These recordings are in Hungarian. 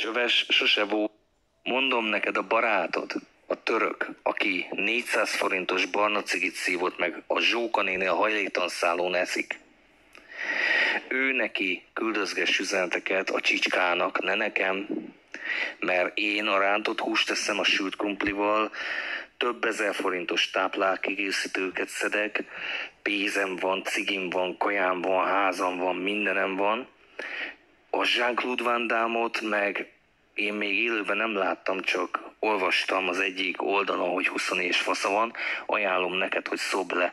Csöves sose volt. Mondom neked a barátod, a török, aki 400 forintos barna cigit szívott meg, a Zsóka néni a hajléktalan szállón eszik. Ő neki küldözgess üzeneteket a csicskának, ne nekem, mert én a rántott húst teszem a sült krumplival, több ezer forintos táplálékkiegészítőket szedek, pénzem van, cigim van, kajám van, házam van, mindenem van. A Jean-Claude Van Damme-ot meg én még élőben nem láttam, csak olvastam az egyik oldalon, hogy 20 és fasza van. Ajánlom neked, hogy szob le,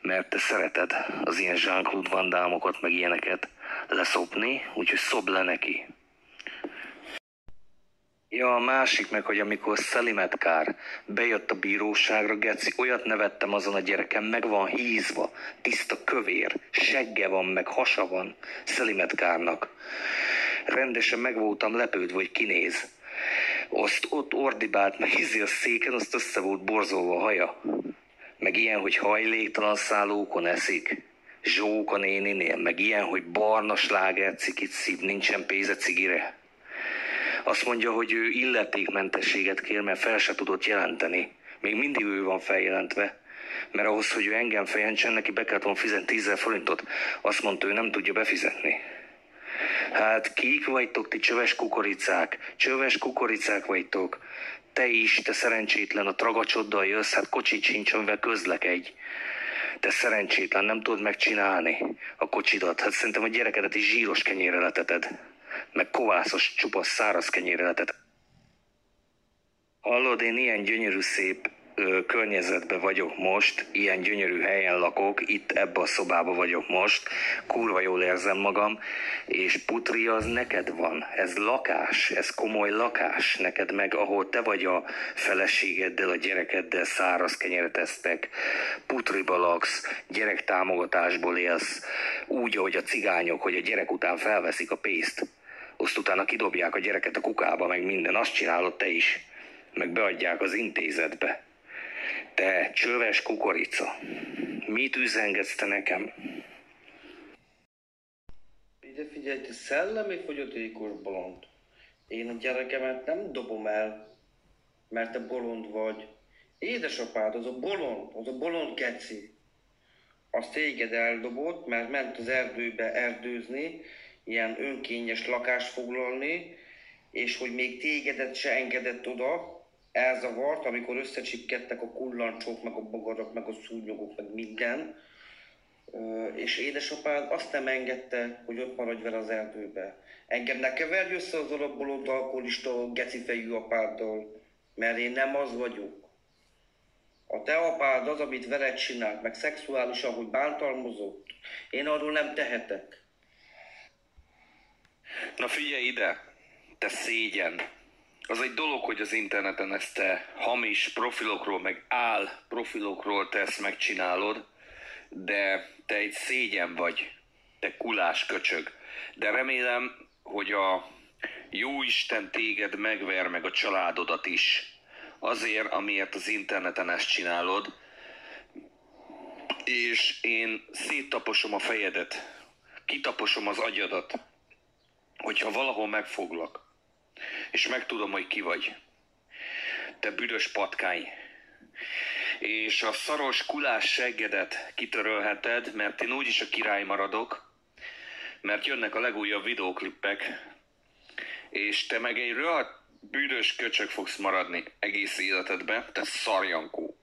mert te szereted az ilyen Jean-Claude Van Damme-okat, meg ilyeneket leszopni, úgyhogy szob le neki. Ja, a másik meg, hogy amikor Szelimet Kár bejött a bíróságra, Geci, olyat nevettem azon a gyereken, meg van hízva, tiszta kövér, segge van, meg hasa van Szelimet Kárnak. Rendesen meg voltam lepődve, hogy kinéz. Azt ott ordibált, meg izi a széken, azt össze volt borzolva a haja. Meg ilyen, hogy hajléktalan szállókon eszik. Zsóka néninél, meg ilyen, hogy barna sláger cikit szív, nincsen pénze cigire. Azt mondja, hogy ő illetékmentességet kér, mert fel se tudott jelenteni. Még mindig ő van feljelentve. Mert ahhoz, hogy ő engem feljelentsen, neki be kellett volna fizetni 10 forintot. Azt mondta, ő nem tudja befizetni. Hát kik vagytok, ti csöves kukoricák? Csöves kukoricák vagytok. Te is, te szerencsétlen, a tragacsoddal jössz, hát kocsit sincs, amivel közlekedj. Te szerencsétlen, nem tudod megcsinálni a kocsidat. Hát szerintem a gyerekedet is zsíros kenyérre leteted. Meg kovászos, csupasz, száraz kenyérre leteted. Hallod, én ilyen gyönyörű szép ö, környezetben vagyok most, ilyen gyönyörű helyen lakok, itt ebbe a szobába vagyok most, kurva jól érzem magam, és putri az neked van, ez lakás, ez komoly lakás, neked meg, ahol te vagy a feleségeddel, a gyerekeddel száraz kenyeret esztek, putriba laksz, gyerektámogatásból élsz, úgy, ahogy a cigányok, hogy a gyerek után felveszik a pénzt, azt utána kidobják a gyereket a kukába, meg minden, azt csinálod te is, meg beadják az intézetbe. Te csöves kukorica, mit üzengetsz te nekem? Ide figyelj, te szellemi fogyatékos bolond. Én a gyerekemet nem dobom el, mert te bolond vagy. Édesapád, az a bolond, az a bolond keci. Az téged eldobott, mert ment az erdőbe erdőzni, ilyen önkényes lakást foglalni, és hogy még tégedet se engedett oda, elzavart, amikor összecsipkedtek a kullancsok, meg a bogarak, meg a szúnyogok, meg minden. És édesapád azt nem engedte, hogy ott maradj vele az erdőbe. Engem ne keverj össze az alapbolond alkoholista gecifejű apáddal, mert én nem az vagyok. A te apád az, amit veled csinált, meg szexuálisan, hogy bántalmazott, én arról nem tehetek. Na figyelj ide, te szégyen. Az egy dolog, hogy az interneten ezt te hamis profilokról, meg áll profilokról te ezt megcsinálod, de te egy szégyen vagy, te kulás köcsög. De remélem, hogy a jó Isten téged megver meg a családodat is. Azért, amiért az interneten ezt csinálod, és én széttaposom a fejedet, kitaposom az agyadat, hogyha valahol megfoglak, és megtudom, hogy ki vagy. Te büdös patkány. És a szaros kulás seggedet kitörölheted, mert én úgyis a király maradok, mert jönnek a legújabb videóklippek, és te meg egy rohadt büdös köcsög fogsz maradni egész életedben, te szarjankó.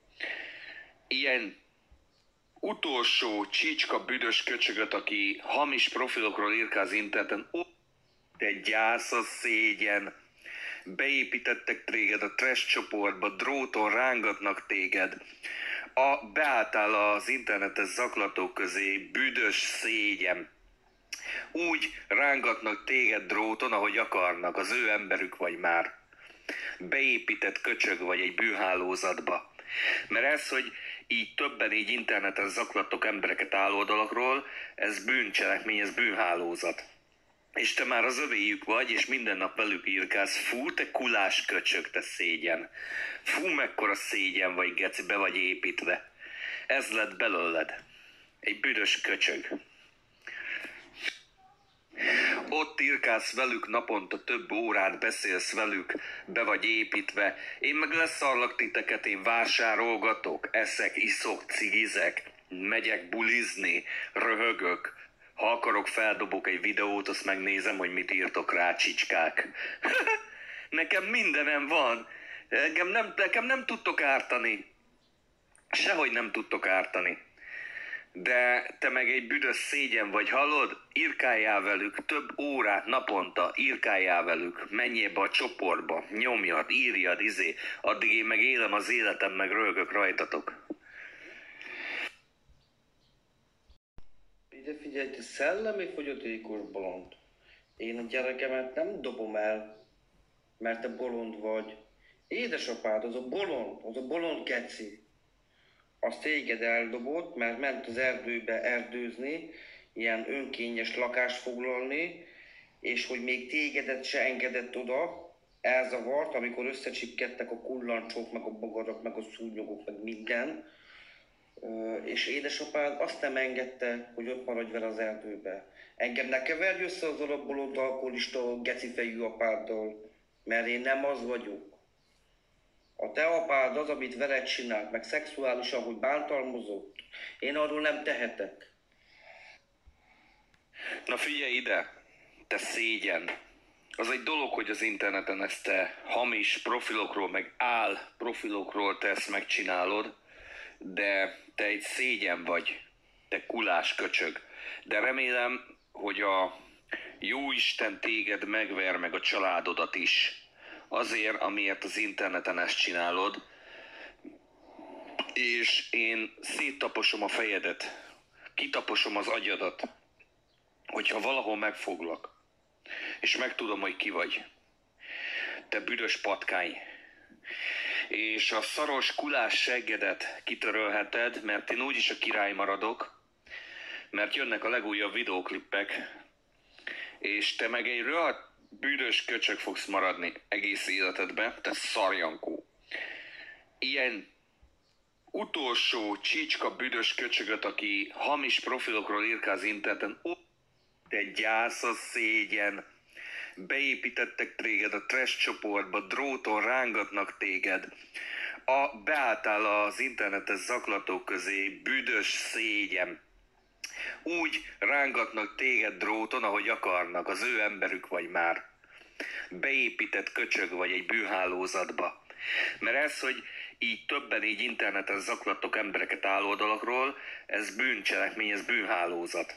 Ilyen utolsó csícska büdös köcsögöt, aki hamis profilokról írkáz interneten, ó, te gyász a szégyen. Beépítettek téged a trash csoportba, dróton rángatnak téged. A, beálltál az internetes zaklatók közé, büdös szégyen. Úgy rángatnak téged dróton, ahogy akarnak, az ő emberük vagy már. Beépített köcsög vagy egy bűhálózatba. Mert ez, hogy így többen így interneten zaklatok embereket álloldalakról, ez bűncselekmény, ez bűnhálózat. És te már az övéjük vagy, és minden nap velük írkálsz. Fú, te kulás köcsög, te szégyen. Fú, mekkora szégyen vagy, geci, be vagy építve. Ez lett belőled. Egy büdös köcsög. Ott irkálsz velük naponta több órát, beszélsz velük, be vagy építve. Én meg leszarlak titeket, én vásárolgatok, eszek, iszok, cigizek, megyek bulizni, röhögök. Ha akarok, feldobok egy videót, azt megnézem, hogy mit írtok rá, csicskák. nekem mindenem van. Engem nem, nekem nem tudtok ártani. Sehogy nem tudtok ártani. De te meg egy büdös szégyen vagy, hallod? Irkáljál velük több órát naponta, irkáljál velük, menjél be a csoportba, nyomjad, írjad, izé, addig én meg élem az életem, meg rögök rajtatok. Ide figyelj, te szellemi fogyatékos bolond. Én a gyerekemet nem dobom el, mert te bolond vagy. Édesapád, az a bolond, az a bolond keci. Az téged eldobott, mert ment az erdőbe erdőzni, ilyen önkényes lakást foglalni, és hogy még tégedet se engedett oda, elzavart, amikor összecsipkedtek a kullancsok, meg a bogarak, meg a szúnyogok, meg minden. És édesapád azt nem engedte, hogy ott maradj vele az erdőbe. Engem ne keverj össze az alapbolond alkoholista gecifejű apáddal, mert én nem az vagyok. A te apád az, amit veled csinált, meg szexuálisan, hogy bántalmazott. Én arról nem tehetek. Na figyelj ide, te szégyen. Az egy dolog, hogy az interneten ezt te hamis profilokról, meg áll profilokról te ezt megcsinálod, de te egy szégyen vagy, te kulás köcsög. De remélem, hogy a jó Isten téged megver meg a családodat is. Azért, amiért az interneten ezt csinálod, és én széttaposom a fejedet, kitaposom az agyadat, hogyha valahol megfoglak, és megtudom, hogy ki vagy. Te büdös patkány. És a szaros kulás seggedet kitörölheted, mert én úgyis a király maradok, mert jönnek a legújabb videóklippek, és te meg egy rohadt büdös köcsög fogsz maradni egész életedben, te szarjankó. Ilyen utolsó csícska büdös köcsögöt, aki hamis profilokról írkál az interneten, ó, te gyász a szégyen, beépítettek téged a trash csoportba, dróton rángatnak téged, a, beálltál az internetes zaklatók közé, büdös szégyen. Úgy rángatnak téged dróton, ahogy akarnak, az ő emberük vagy már. Beépített köcsög vagy egy bűhálózatba. Mert ez, hogy így többen így interneten zaklatok embereket álloldalakról, ez bűncselekmény, ez bűnhálózat.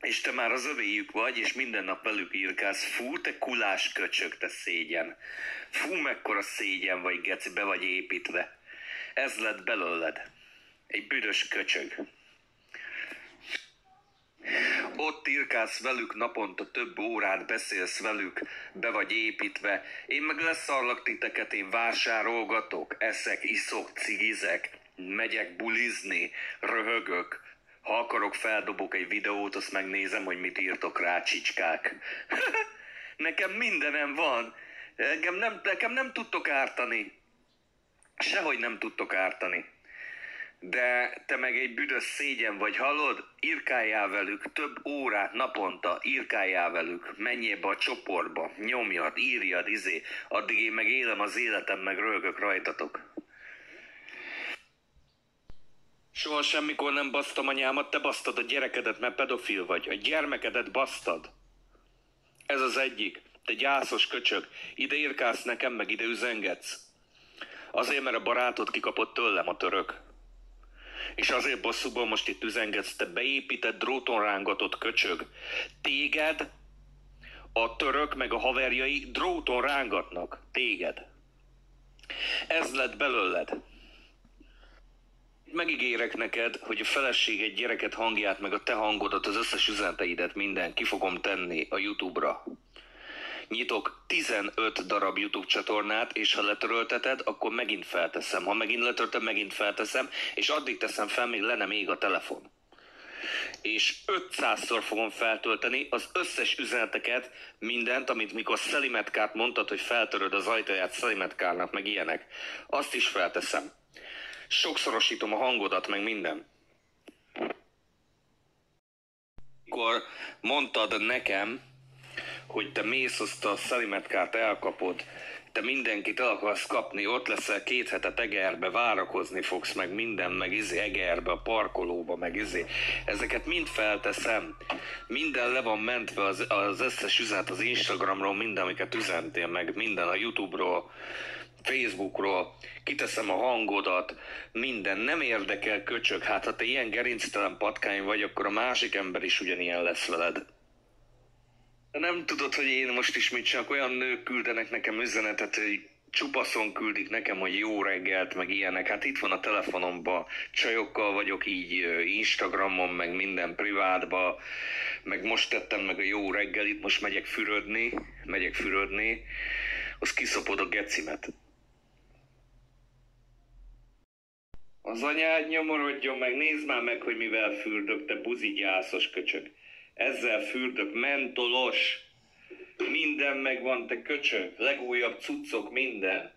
És te már az övéjük vagy, és minden nap velük írkálsz. Fú, te kulás köcsög, te szégyen. Fú, mekkora szégyen vagy, geci, be vagy építve. Ez lett belőled. Egy büdös köcsög. Ott írkálsz velük naponta több órát, beszélsz velük, be vagy építve. Én meg leszarlak titeket, én vásárolgatok, eszek, iszok, cigizek, megyek bulizni, röhögök. Ha akarok, feldobok egy videót, azt megnézem, hogy mit írtok rá, csicskák. nekem mindenem van. Engem nem, nekem nem tudtok ártani. Sehogy nem tudtok ártani. De te meg egy büdös szégyen vagy, hallod? Irkáljál velük több órát naponta, irkáljál velük, menjél be a csoportba, nyomjad, írjad, izé, addig én meg élem az életem, meg rögök rajtatok. Soha semmikor nem basztam anyámat, te basztad a gyerekedet, mert pedofil vagy. A gyermekedet basztad. Ez az egyik. Te gyászos köcsög. Ide írkálsz nekem, meg ide üzengetsz. Azért, mert a barátod kikapott tőlem a török. És azért bosszúból most itt üzengetsz, te beépített dróton rángatott köcsög. Téged a török meg a haverjai dróton rángatnak. Téged. Ez lett belőled. Megígérek neked, hogy a feleséged, gyereket hangját, meg a te hangodat, az összes üzeneteidet, minden ki fogom tenni a Youtube-ra. Nyitok 15 darab YouTube csatornát, és ha letörölteted, akkor megint felteszem. Ha megint letöröltem, megint felteszem, és addig teszem fel, még le nem ég a telefon. És 500-szor fogom feltölteni az összes üzeneteket, mindent, amit mikor Szelimetkát mondtad, hogy feltöröd az ajtaját Szelimetkárnak, meg ilyenek. Azt is felteszem. Sokszorosítom a hangodat, meg minden. Mikor mondtad nekem, hogy te mész azt a szelimetkát elkapod, te mindenkit el akarsz kapni, ott leszel két hetet Egerbe, várakozni fogsz, meg minden, meg izé Egerbe, a parkolóba, meg izé. Ezeket mind felteszem. Minden le van mentve az, az összes üzenet az Instagramról, minden, amiket üzentél, meg minden a Youtube-ról, Facebookról, kiteszem a hangodat, minden, nem érdekel köcsög, hát ha te ilyen gerinctelen patkány vagy, akkor a másik ember is ugyanilyen lesz veled. De nem tudod, hogy én most is mit csinálok, olyan nők küldenek nekem üzenetet, hogy csupaszon küldik nekem, hogy jó reggelt, meg ilyenek. Hát itt van a telefonomban, csajokkal vagyok így Instagramon, meg minden privátba, meg most tettem meg a jó reggelit, most megyek fürödni, megyek fürödni, az kiszopod a gecimet. Az anyád nyomorodjon meg, nézd már meg, hogy mivel fürdök, te buzigyászos köcsög. Ezzel fürdök, mentolos. Minden megvan, te köcsög. Legújabb cuccok, minden.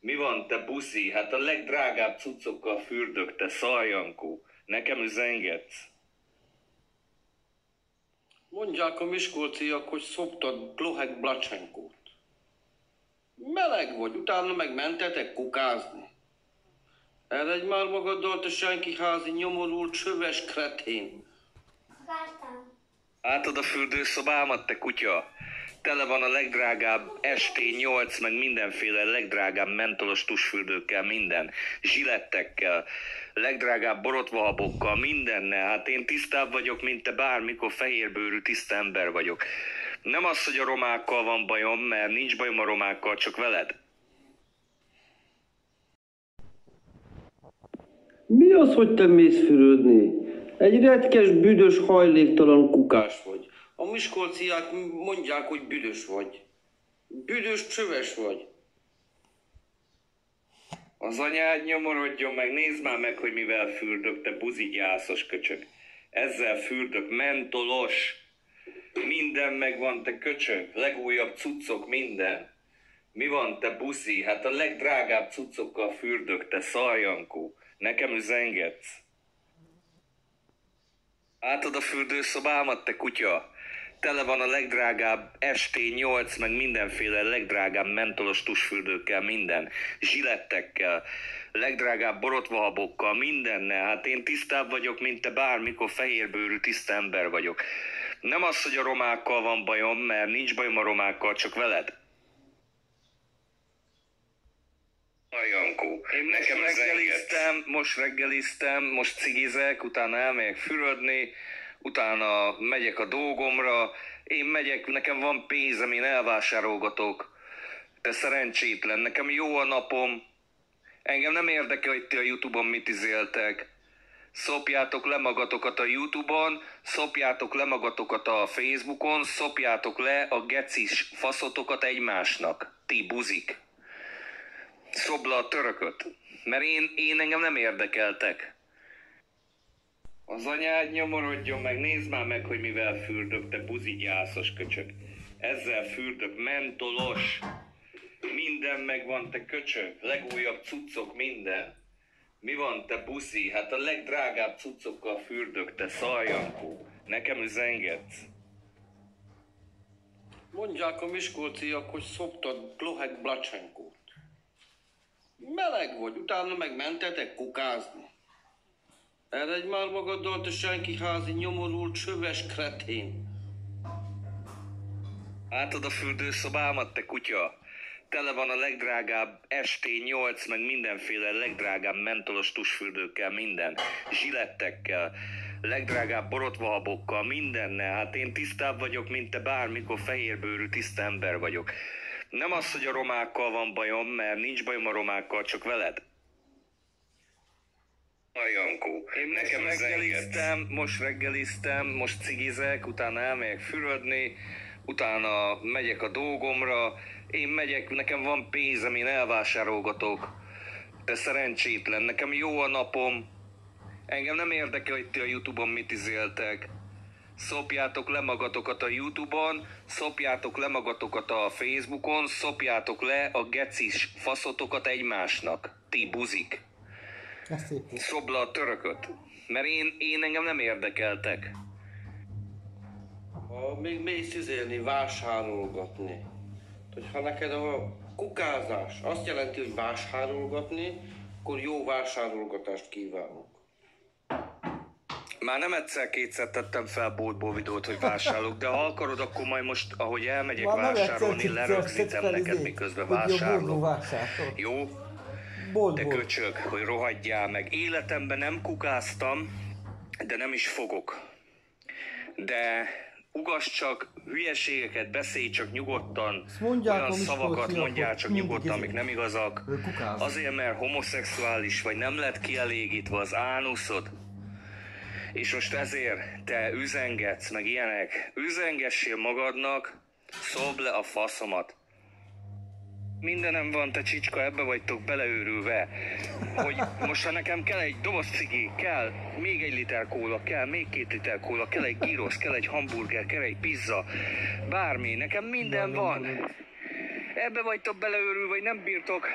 Mi van, te buszi? Hát a legdrágább cuccokkal fürdök, te szaljankó. Nekem üzengetsz. Mondják a miskolciak, hogy szoptad Glohek Blacsenkót. Meleg vagy, utána meg mentetek kukázni. Eredj már magaddal, senki házi nyomorult csöves kretén. Akartam. Látod a fürdőszobámat, te kutya? Tele van a legdrágább ST8, meg mindenféle legdrágább mentolos tusfürdőkkel, minden. Zsilettekkel, legdrágább borotvahabokkal, mindennel. Hát én tisztább vagyok, mint te bármikor fehérbőrű tiszta ember vagyok. Nem az, hogy a romákkal van bajom, mert nincs bajom a romákkal, csak veled. Mi az, hogy te mész fürödni? Egy retkes, büdös, hajléktalan kukás vagy. A miskolciák mondják, hogy büdös vagy. Büdös, csöves vagy. Az anyád nyomorodjon meg, nézd már meg, hogy mivel fürdök, te buzigyászos köcsög. Ezzel fürdök, mentolos. Minden megvan, te köcsög. Legújabb cuccok, minden. Mi van, te buszi? Hát a legdrágább cuccokkal fürdök, te szaljankó. Nekem üzengetsz. Látod a fürdőszobámat, te kutya? Tele van a legdrágább ST8, meg mindenféle legdrágább mentolos tusfürdőkkel, minden. Zsilettekkel, legdrágább borotvahabokkal, mindennel. Hát én tisztább vagyok, mint te bármikor fehérbőrű tiszta ember vagyok. Nem az, hogy a romákkal van bajom, mert nincs bajom a romákkal, csak veled. A Jankó. Én nekem reggeliztem, most reggeliztem, most cigizek, utána elmegyek fürödni, utána megyek a dolgomra, én megyek, nekem van pénzem, én elvásárolgatok. Te szerencsétlen, nekem jó a napom. Engem nem érdekel, hogy ti a Youtube-on mit izéltek. Szopjátok le magatokat a Youtube-on, szopjátok le magatokat a Facebookon, szopjátok le a gecis faszotokat egymásnak. Ti buzik szobla a törököt. Mert én, én engem nem érdekeltek. Az anyád nyomorodjon meg, nézd már meg, hogy mivel fürdök, te buzigyászos köcsög. Ezzel fürdök, mentolos. Minden megvan, te köcsög. Legújabb cuccok, minden. Mi van, te buszi? Hát a legdrágább cuccokkal fürdök, te szaljankó. Nekem üzengetsz. Mondják a miskolciak, hogy szoptad Glohek Blacsenkót. Meleg vagy, utána meg mentetek kukázni. Eredj már magaddal, te senki házi nyomorult csöves kretén. Látod a fürdőszobámat, te kutya? Tele van a legdrágább ST8, meg mindenféle legdrágább mentolos tusfürdőkkel, minden. Zsilettekkel, legdrágább borotvahabokkal, mindennel. Hát én tisztább vagyok, mint te bármikor fehérbőrű tiszta ember vagyok. Nem az, hogy a romákkal van bajom, mert nincs bajom a romákkal, csak veled. A Jankó. Én nekem reggeliztem, most reggeliztem, most cigizek, utána elmegyek fürödni, utána megyek a dolgomra, én megyek, nekem van pénzem, én elvásárolgatok. Te szerencsétlen, nekem jó a napom. Engem nem érdekel, hogy ti a Youtube-on mit izéltek. Szopjátok le magatokat a Youtube-on, szopjátok le magatokat a Facebookon, szopjátok le a gecis faszotokat egymásnak. Ti buzik. Volt. Szobla a törököt. Mert én, én engem nem érdekeltek. Ha még mész izélni, vásárolgatni. Hogy ha neked a kukázás azt jelenti, hogy vásárolgatni, akkor jó vásárolgatást kívánok. Már nem egyszer-kétszer tettem fel boltból videót, hogy vásárolok, de ha akarod, akkor majd most, ahogy elmegyek Már vásárolni, lerögzítem neked, izét, miközben hogy jó boltból vásárolok. De köcsög, hogy rohadjál meg. Életemben nem kukáztam, de nem is fogok. De ugass csak, hülyeségeket beszélj csak nyugodtan, mondják olyan szavakat mondjál csak nyugodtan, izé. amik nem igazak. Azért, mert homoszexuális vagy, nem lett kielégítve az ánuszod. És most ezért te üzengetsz, meg ilyenek. Üzengessél magadnak, szobd le a faszomat. Mindenem van, te csicska, ebbe vagytok beleőrülve. Hogy most ha nekem kell egy doboz cigi, kell még egy liter kóla, kell még két liter kóla, kell egy gyrosz, kell egy hamburger, kell egy pizza, bármi, nekem minden van. Ebbe vagytok beleőrülve, vagy nem bírtok,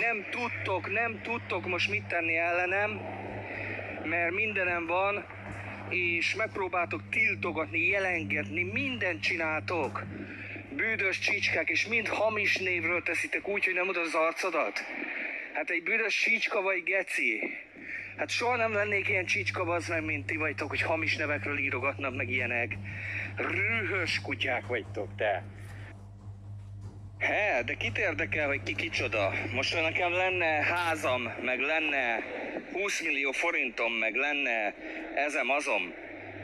nem tudtok, nem tudtok most mit tenni ellenem, mert mindenem van, és megpróbáltok tiltogatni, jelengetni, mindent csináltok. Bűdös csicskák, és mind hamis névről teszitek úgy, hogy nem mutat az arcodat. Hát egy bűdös csicska vagy geci. Hát soha nem lennék ilyen csicska bazd meg, mint ti vagytok, hogy hamis nevekről írogatnak meg ilyenek. Rühös kutyák vagytok te. He, de kit érdekel, hogy ki kicsoda? Most ha nekem lenne házam, meg lenne 20 millió forintom, meg lenne ezem azom,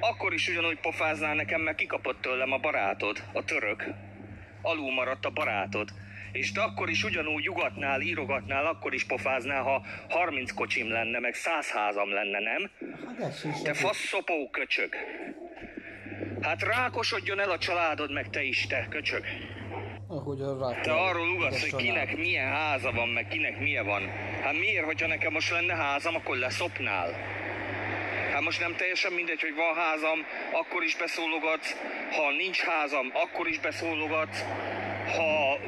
akkor is ugyanúgy pofáznál nekem, mert kikapott tőlem a barátod, a török. Alul maradt a barátod. És te akkor is ugyanúgy ugatnál, írogatnál, akkor is pofáznál, ha 30 kocsim lenne, meg 100 házam lenne, nem? Hát. Te faszopó köcsög. Hát rákosodjon el a családod, meg te is, te köcsög. Ahogy a rá. Te arról ugatsz, hogy kinek milyen háza van, meg kinek milyen van. Hát miért, hogyha nekem most lenne házam, akkor leszopnál? Hát most nem teljesen mindegy, hogy van házam, akkor is beszólogatsz. Ha nincs házam, akkor is beszólogatsz. Ha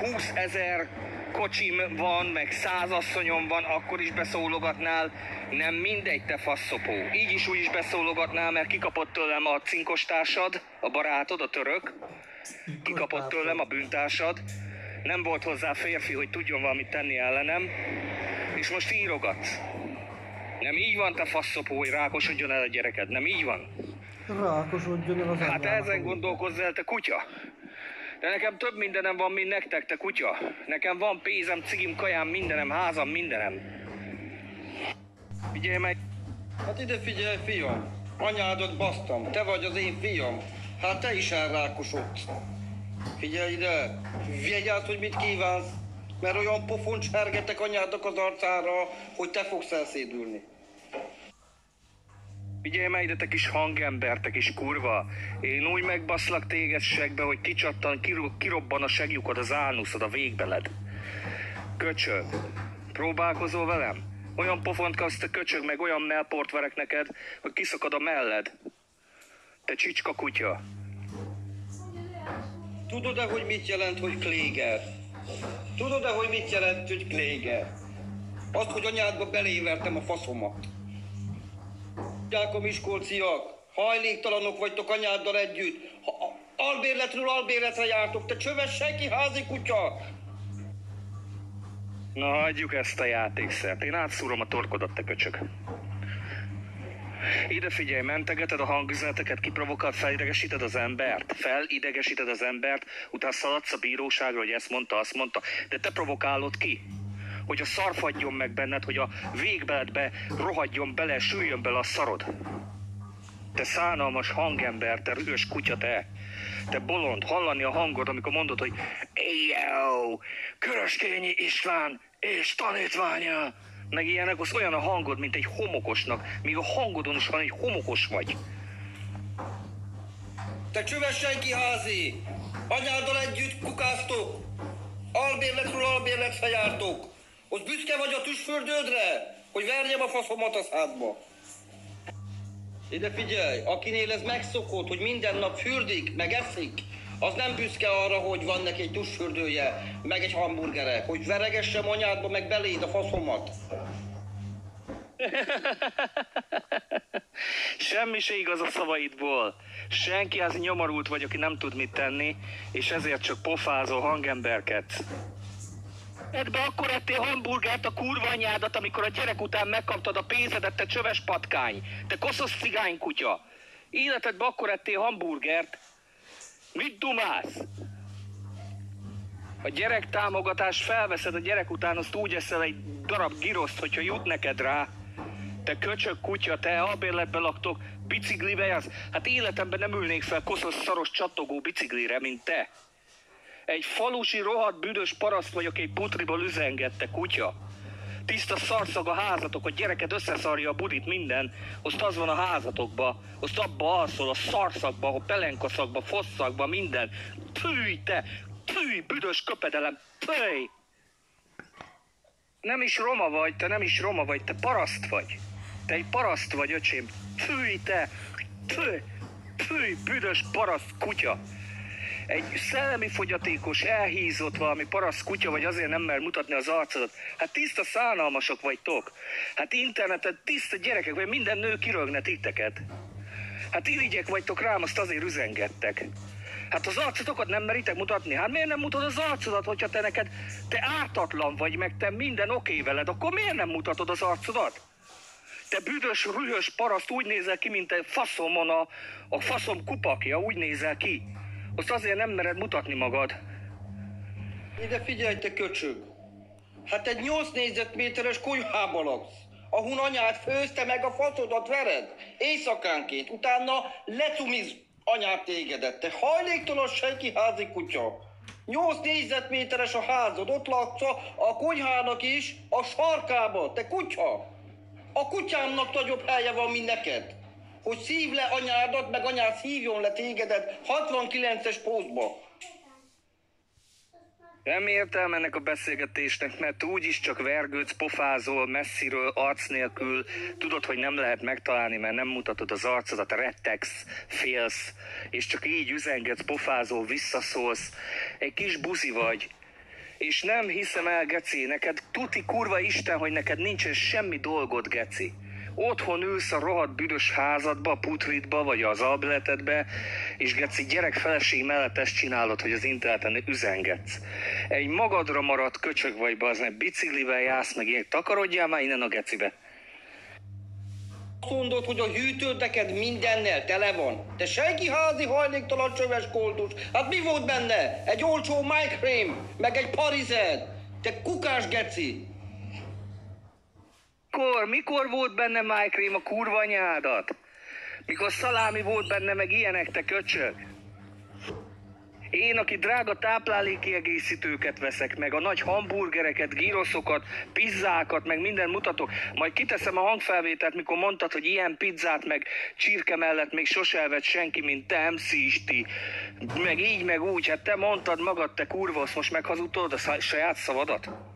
20 ezer kocsim van, meg száz asszonyom van, akkor is beszólogatnál. Nem mindegy, te faszopó. Így is úgy is beszólogatnál, mert kikapott tőlem a cinkostársad, a barátod, a török. Kikapott tőlem a bűntársad. Nem volt hozzá férfi, hogy tudjon valamit tenni ellenem. És most írogatsz. Nem így van, te faszopó, hogy rákosodjon el a gyereked. Nem így van. Rákosodjon el az Hát ezen gondolkozz el, te kutya. De nekem több mindenem van, mint nektek, te kutya. Nekem van pénzem, cigim, kajám, mindenem, házam, mindenem. Figyelj meg, Hát ide figyelj, fiam. Anyádat basztam, te vagy az én fiam. Hát te is elrákosodsz. Figyelj ide, vigyázz, hogy mit kívánsz, mert olyan pofont sergetek anyádnak az arcára, hogy te fogsz elszédülni. Figyelj meg ide, te kis hangember, te kis kurva. Én úgy megbaszlak téged segbe, hogy kicsattan, kiro- kirobban a segjukod, az ánuszod, a végbeled. Köcsög, próbálkozol velem? Olyan pofont kapsz, te köcsög, meg olyan melport verek neked, hogy kiszakad a melled. Te csicska kutya. Tudod-e, hogy mit jelent, hogy kléger? Tudod-e, hogy mit jelent, hogy kléger? Azt, hogy anyádba belévertem a faszomat. A miskolciak, hajléktalanok vagytok anyáddal együtt. Ha albérletről albérletre jártok, te csöves senki házi kutya. Na, hagyjuk ezt a játékszert. Én átszúrom a torkodat, te köcsög. Ide figyelj, mentegeted a hangüzeneteket, kiprovokálod, felidegesíted az embert, felidegesíted az embert, utána szaladsz a bíróságra, hogy ezt mondta, azt mondta, de te provokálod ki. Hogy a szar fagyjon meg benned, hogy a végbeledbe rohadjon bele, süljön bele a szarod. Te szánalmas hangember, te rügös kutya, te. Te bolond, hallani a hangod, amikor mondod, hogy Éjjó, Köröskényi István és tanítványa. Meg ilyenek, az olyan a hangod, mint egy homokosnak. Míg a hangodon is van, egy homokos vagy. Te csöves senki házi! Anyáddal együtt kukáztok! Albérletről albérletre jártok! Az büszke vagy a tüsföldődre, hogy verjem a faszomat a szádba. Ide figyelj, akinél ez megszokott, hogy minden nap fürdik, meg eszik, az nem büszke arra, hogy van neki egy tusfürdője, meg egy hamburgere, hogy veregessem anyádba, meg beléd a faszomat. Semmi se igaz a szavaidból. Senki az nyomorult vagy, aki nem tud mit tenni, és ezért csak pofázó hangemberkedsz. Ebbe akkor ettél hamburgert a kurva anyádat, amikor a gyerek után megkaptad a pénzedet, te csöves patkány, te koszos cigánykutya. Életedbe akkor ettél hamburgert. Mit dumálsz? A gyerek támogatás felveszed a gyerek után, azt úgy eszel egy darab giroszt, hogyha jut neked rá. Te köcsög kutya, te albérletbe laktok, biciklivel jársz. Hát életemben nem ülnék fel koszos szaros csattogó biciklire, mint te. Egy falusi rohadt büdös paraszt vagyok, egy putriból üzengette kutya. Tiszta szarszag a házatok, a gyereked összeszarja a budit minden, azt az van a házatokba, azt abba alszol, a szarszakba, a pelenkaszakba, fosszakba, minden. Tűj te, tűj, büdös köpedelem, tűj! Nem is roma vagy, te nem is roma vagy, te paraszt vagy. Te egy paraszt vagy, öcsém. Tűj te, tűj, tűj, büdös paraszt kutya. Egy szellemi fogyatékos, elhízott valami paraszt kutya, vagy azért nem mer mutatni az arcodat. Hát tiszta szánalmasok vagytok. Hát interneten tiszta gyerekek, vagy minden nő kirögne titeket. Hát irigyek vagytok rám, azt azért üzengettek. Hát az arcotokat nem meritek mutatni? Hát miért nem mutatod az arcodat, hogyha te neked, te ártatlan vagy, meg te minden oké veled, akkor miért nem mutatod az arcodat? Te büdös, rühös paraszt úgy nézel ki, mint egy faszomon a, a faszom kupakja, úgy nézel ki. Azt azért nem mered mutatni magad. Ide figyelj, te köcsög! Hát egy 8 négyzetméteres konyhába laksz, ahol anyád főzte meg a faszodat vered, éjszakánként, utána lecumiz anyád tégedet, te hajléktalan senki házi kutya. 8 négyzetméteres a házad, ott laksz a konyhának is, a sarkába, te kutya! A kutyámnak nagyobb helye van, mint neked. Hogy szív le anyádat, meg anyád szívjon le tégedet 69-es pózba. Nem értelme ennek a beszélgetésnek, mert úgyis csak vergődsz, pofázol messziről, arc nélkül. Tudod, hogy nem lehet megtalálni, mert nem mutatod az arcodat, rettegsz, félsz, és csak így üzengetsz, pofázol, visszaszólsz. Egy kis buzi vagy. És nem hiszem el, Geci, neked tuti kurva Isten, hogy neked nincsen semmi dolgod, Geci. Otthon ülsz a rohadt büdös házadba, a putridba, vagy az albletedbe, és Geci gyerek feleség mellett ezt csinálod, hogy az interneten üzengetsz. Egy magadra maradt köcsög vagy, bazd biciklivel jársz, meg ilyen, takarodjál már innen a gecibe. Azt mondod, hogy a hűtőd neked mindennel tele van. Te senki házi hajléktalan csöves koldus. Hát mi volt benne? Egy olcsó Mike meg egy parized. Te kukás geci. Mikor, mikor volt benne májkrém a kurva anyádat? Mikor szalámi volt benne, meg ilyenek, te köcsög? Én, aki drága táplálékiegészítőket veszek, meg a nagy hamburgereket, gíroszokat, pizzákat, meg minden mutatok, majd kiteszem a hangfelvételt, mikor mondtad, hogy ilyen pizzát, meg csirke mellett még sose elvett senki, mint te, MC Isti, meg így, meg úgy, hát te mondtad magad, te kurva, azt most meghazudtolod a saját szavadat?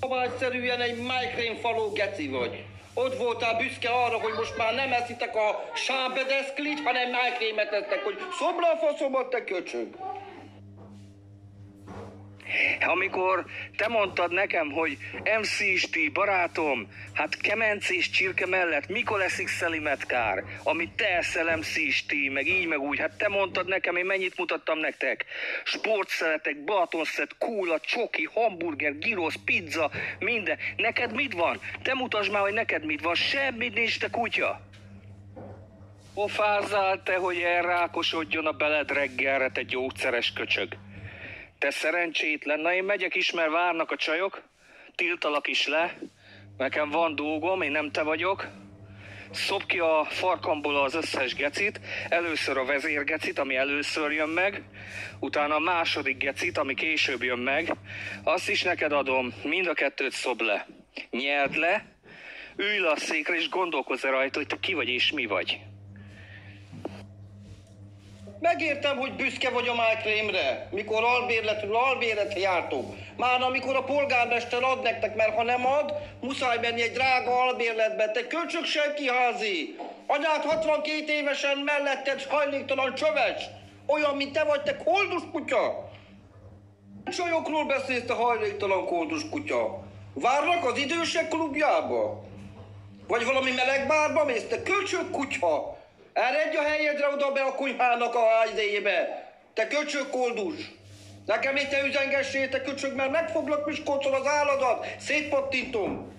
Egyszerűen egy Mike faló geci vagy. Ott voltál büszke arra, hogy most már nem eszitek a sábedeszklit, hanem májkrémet esztek, hogy szobra a faszomat, te köcsög. Amikor te mondtad nekem, hogy MC Isti, barátom, hát kemenc és csirke mellett mikor leszik szelimetkár, amit te eszel MC Isti, meg így, meg úgy, hát te mondtad nekem, én mennyit mutattam nektek. Sportszeletek, Balatonszet, kóla, csoki, hamburger, gyrosz, pizza, minden. Neked mit van? Te mutasd már, hogy neked mit van. Semmit nincs, te kutya. Pofázzál te, hogy elrákosodjon a beled reggelre, te gyógyszeres köcsög. Te szerencsétlen, na én megyek is, mert várnak a csajok, tiltalak is le, nekem van dolgom, én nem te vagyok. Szob ki a farkamból az összes gecit, először a vezérgecit, ami először jön meg, utána a második gecit, ami később jön meg, azt is neked adom, mind a kettőt szob le. Nyeld le, ülj le a székre és gondolkozz rajta, hogy te ki vagy és mi vagy. Megértem, hogy büszke vagy a májkrémre, mikor albérletről albérletre jártok. Már amikor a polgármester ad nektek, mert ha nem ad, muszáj menni egy drága albérletbe. Te köcsög senki házi. Anyád 62 évesen melletted hajléktalan csöves. Olyan, mint te vagy, te koldus kutya. Csajokról beszélsz, te hajléktalan koldus kutya. Várnak az idősek klubjába? Vagy valami meleg bárba mész? Te köcsög kutya! Eredj a helyedre oda be a kunyhának a idejébe! Te köcsög koldus! Nekem itt te üzengessél, te köcsög, mert megfoglak Miskolcon az álladat! Szétpattintom!